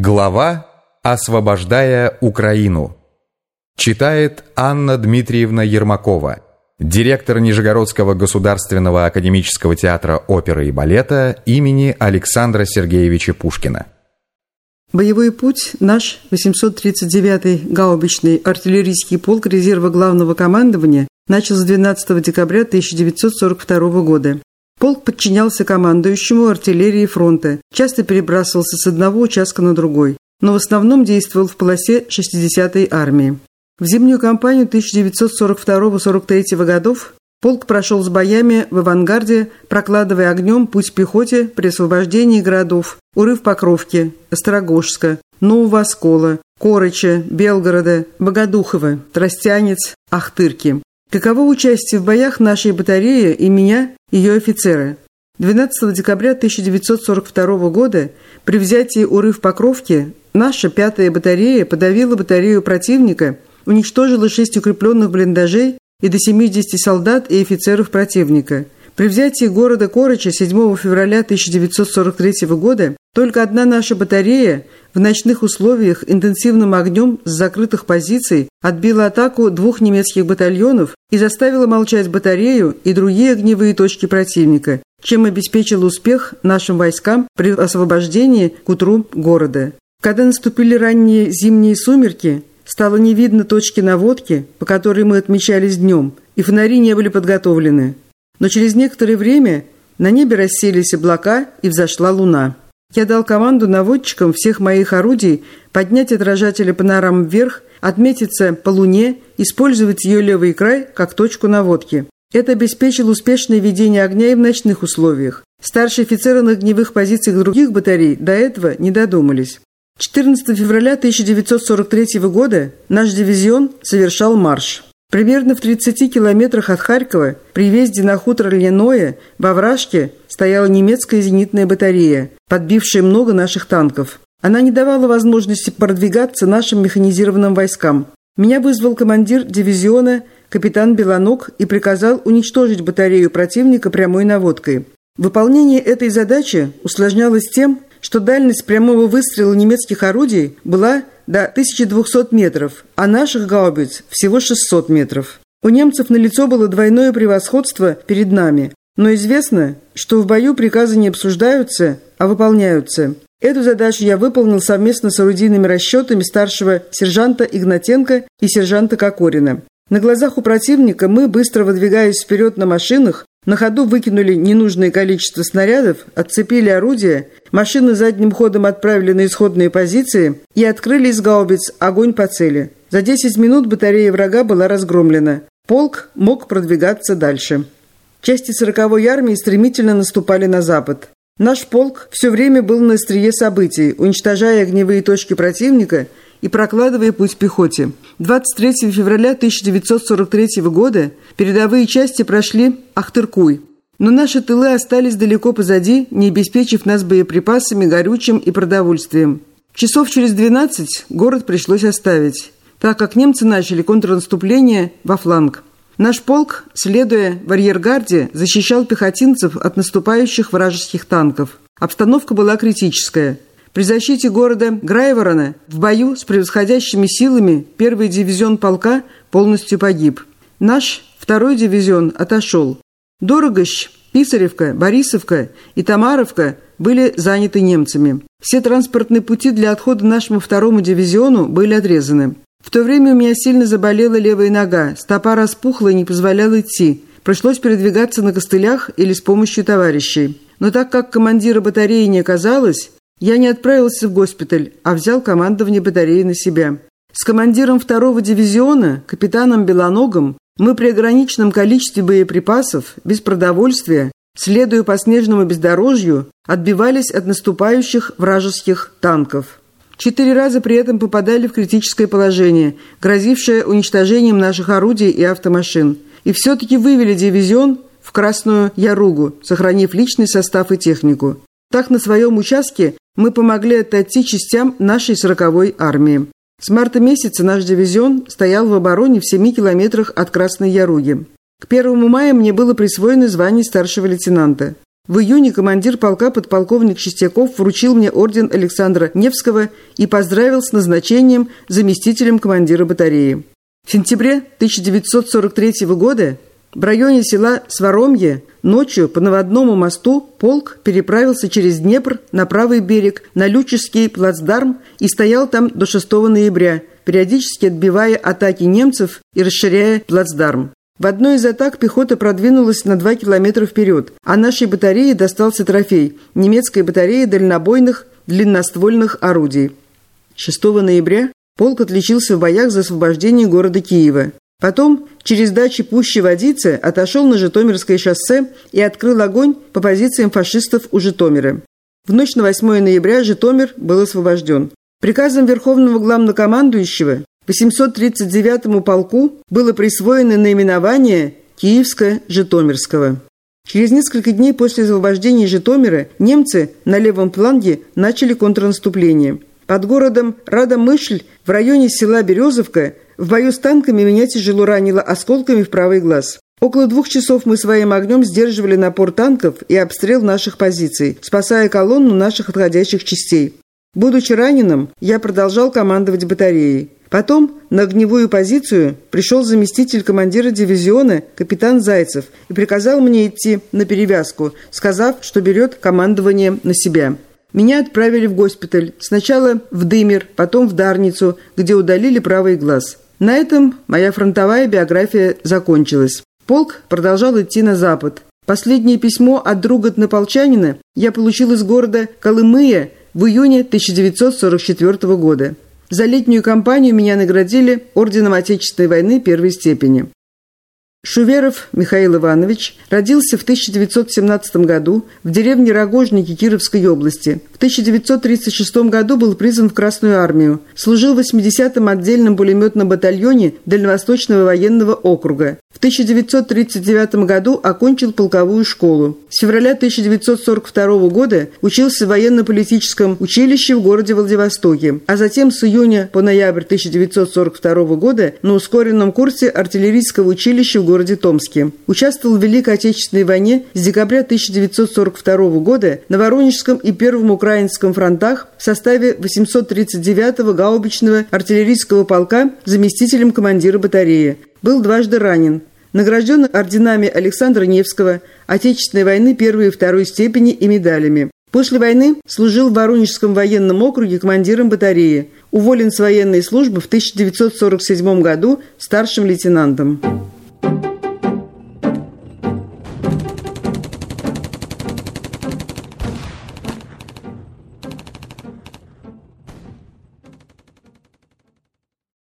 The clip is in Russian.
Глава «Освобождая Украину». Читает Анна Дмитриевна Ермакова, директор Нижегородского государственного академического театра оперы и балета имени Александра Сергеевича Пушкина. Боевой путь наш 839-й гаубичный артиллерийский полк резерва главного командования начал с 12 декабря 1942 года. Полк подчинялся командующему артиллерии фронта, часто перебрасывался с одного участка на другой, но в основном действовал в полосе 60-й армии. В зимнюю кампанию 1942-43 годов полк прошел с боями в авангарде, прокладывая огнем путь пехоте при освобождении городов Урыв Покровки, Острогожска, Нового Оскола, Корыча, Белгорода, Богодухова, Тростянец, Ахтырки. Каково участие в боях нашей батареи и меня, ее офицеры? 12 декабря 1942 года при взятии Урыв Покровки наша пятая батарея подавила батарею противника, уничтожила шесть укрепленных блиндажей и до 70 солдат и офицеров противника. При взятии города Короча 7 февраля 1943 года только одна наша батарея в ночных условиях интенсивным огнем с закрытых позиций отбила атаку двух немецких батальонов и заставила молчать батарею и другие огневые точки противника, чем обеспечила успех нашим войскам при освобождении к утру города. Когда наступили ранние зимние сумерки, стало не видно точки наводки, по которой мы отмечались днем, и фонари не были подготовлены. Но через некоторое время на небе расселись облака и взошла луна. Я дал команду наводчикам всех моих орудий поднять отражатели панорам вверх, отметиться по луне, использовать ее левый край как точку наводки. Это обеспечило успешное ведение огня и в ночных условиях. Старшие офицеры на огневых позициях других батарей до этого не додумались. 14 февраля 1943 года наш дивизион совершал марш. Примерно в 30 километрах от Харькова, при въезде на хутор Льняное, во вражке стояла немецкая зенитная батарея, подбившая много наших танков. Она не давала возможности продвигаться нашим механизированным войскам. Меня вызвал командир дивизиона капитан Белоног и приказал уничтожить батарею противника прямой наводкой. Выполнение этой задачи усложнялось тем, что дальность прямого выстрела немецких орудий была до 1200 метров, а наших гаубиц всего 600 метров. У немцев на лицо было двойное превосходство перед нами, но известно, что в бою приказы не обсуждаются, а выполняются. Эту задачу я выполнил совместно с орудийными расчетами старшего сержанта Игнатенко и сержанта Кокорина. На глазах у противника мы, быстро выдвигаясь вперед на машинах, на ходу выкинули ненужное количество снарядов, отцепили орудия, машины задним ходом отправили на исходные позиции и открыли из гаубиц огонь по цели. За 10 минут батарея врага была разгромлена. Полк мог продвигаться дальше. Части 40-й армии стремительно наступали на запад. Наш полк все время был на острие событий, уничтожая огневые точки противника – и прокладывая путь пехоте. 23 февраля 1943 года передовые части прошли Ахтыркуй, но наши тылы остались далеко позади, не обеспечив нас боеприпасами, горючим и продовольствием. Часов через 12 город пришлось оставить, так как немцы начали контрнаступление во фланг. Наш полк, следуя в арьергарде, защищал пехотинцев от наступающих вражеских танков. Обстановка была критическая – при защите города Грайворона в бою с превосходящими силами первый дивизион полка полностью погиб. Наш второй дивизион отошел. Дорогощ, Писаревка, Борисовка и Тамаровка были заняты немцами. Все транспортные пути для отхода нашему второму дивизиону были отрезаны. В то время у меня сильно заболела левая нога, стопа распухла и не позволяла идти. Пришлось передвигаться на костылях или с помощью товарищей. Но так как командира батареи не оказалось, я не отправился в госпиталь, а взял командование батареи на себя. С командиром второго дивизиона, капитаном Белоногом, мы при ограниченном количестве боеприпасов, без продовольствия, следуя по снежному бездорожью, отбивались от наступающих вражеских танков. Четыре раза при этом попадали в критическое положение, грозившее уничтожением наших орудий и автомашин. И все-таки вывели дивизион в Красную Яругу, сохранив личный состав и технику. Так на своем участке мы помогли отойти частям нашей 40-й армии. С марта месяца наш дивизион стоял в обороне в 7 километрах от Красной Яруги. К 1 мая мне было присвоено звание старшего лейтенанта. В июне командир полка подполковник Чистяков вручил мне орден Александра Невского и поздравил с назначением заместителем командира батареи. В сентябре 1943 года в районе села Своромье ночью по наводному мосту полк переправился через Днепр на правый берег на Люческий плацдарм и стоял там до 6 ноября, периодически отбивая атаки немцев и расширяя плацдарм. В одной из атак пехота продвинулась на 2 километра вперед, а нашей батарее достался трофей – немецкая батарея дальнобойных длинноствольных орудий. 6 ноября полк отличился в боях за освобождение города Киева. Потом через дачи Пущи Водицы отошел на Житомирское шоссе и открыл огонь по позициям фашистов у Житомира. В ночь на 8 ноября Житомир был освобожден. Приказом Верховного Главнокомандующего 839-му полку было присвоено наименование Киевско-Житомирского. Через несколько дней после освобождения Житомира немцы на левом фланге начали контрнаступление. Под городом Радомышль в районе села Березовка в бою с танками меня тяжело ранило осколками в правый глаз. Около двух часов мы своим огнем сдерживали напор танков и обстрел наших позиций, спасая колонну наших отходящих частей. Будучи раненым, я продолжал командовать батареей. Потом на огневую позицию пришел заместитель командира дивизиона капитан Зайцев и приказал мне идти на перевязку, сказав, что берет командование на себя. Меня отправили в госпиталь, сначала в Дымер, потом в Дарницу, где удалили правый глаз. На этом моя фронтовая биография закончилась. Полк продолжал идти на запад. Последнее письмо от друга однополчанина я получил из города Колымыя в июне 1944 года. За летнюю кампанию меня наградили Орденом Отечественной войны первой степени. Шуверов Михаил Иванович родился в 1917 году в деревне Рогожники Кировской области. В 1936 году был призван в Красную армию. Служил в 80-м отдельном пулеметном батальоне Дальневосточного военного округа. В 1939 году окончил полковую школу. С февраля 1942 года учился в военно-политическом училище в городе Владивостоке, а затем с июня по ноябрь 1942 года на ускоренном курсе артиллерийского училища в городе Томске. Участвовал в Великой Отечественной войне с декабря 1942 года на Воронежском и Первом Украинском фронтах в составе 839-го гаубичного артиллерийского полка заместителем командира батареи. Был дважды ранен. Награжден орденами Александра Невского, Отечественной войны первой и второй степени и медалями. После войны служил в Воронежском военном округе командиром батареи. Уволен с военной службы в 1947 году старшим лейтенантом.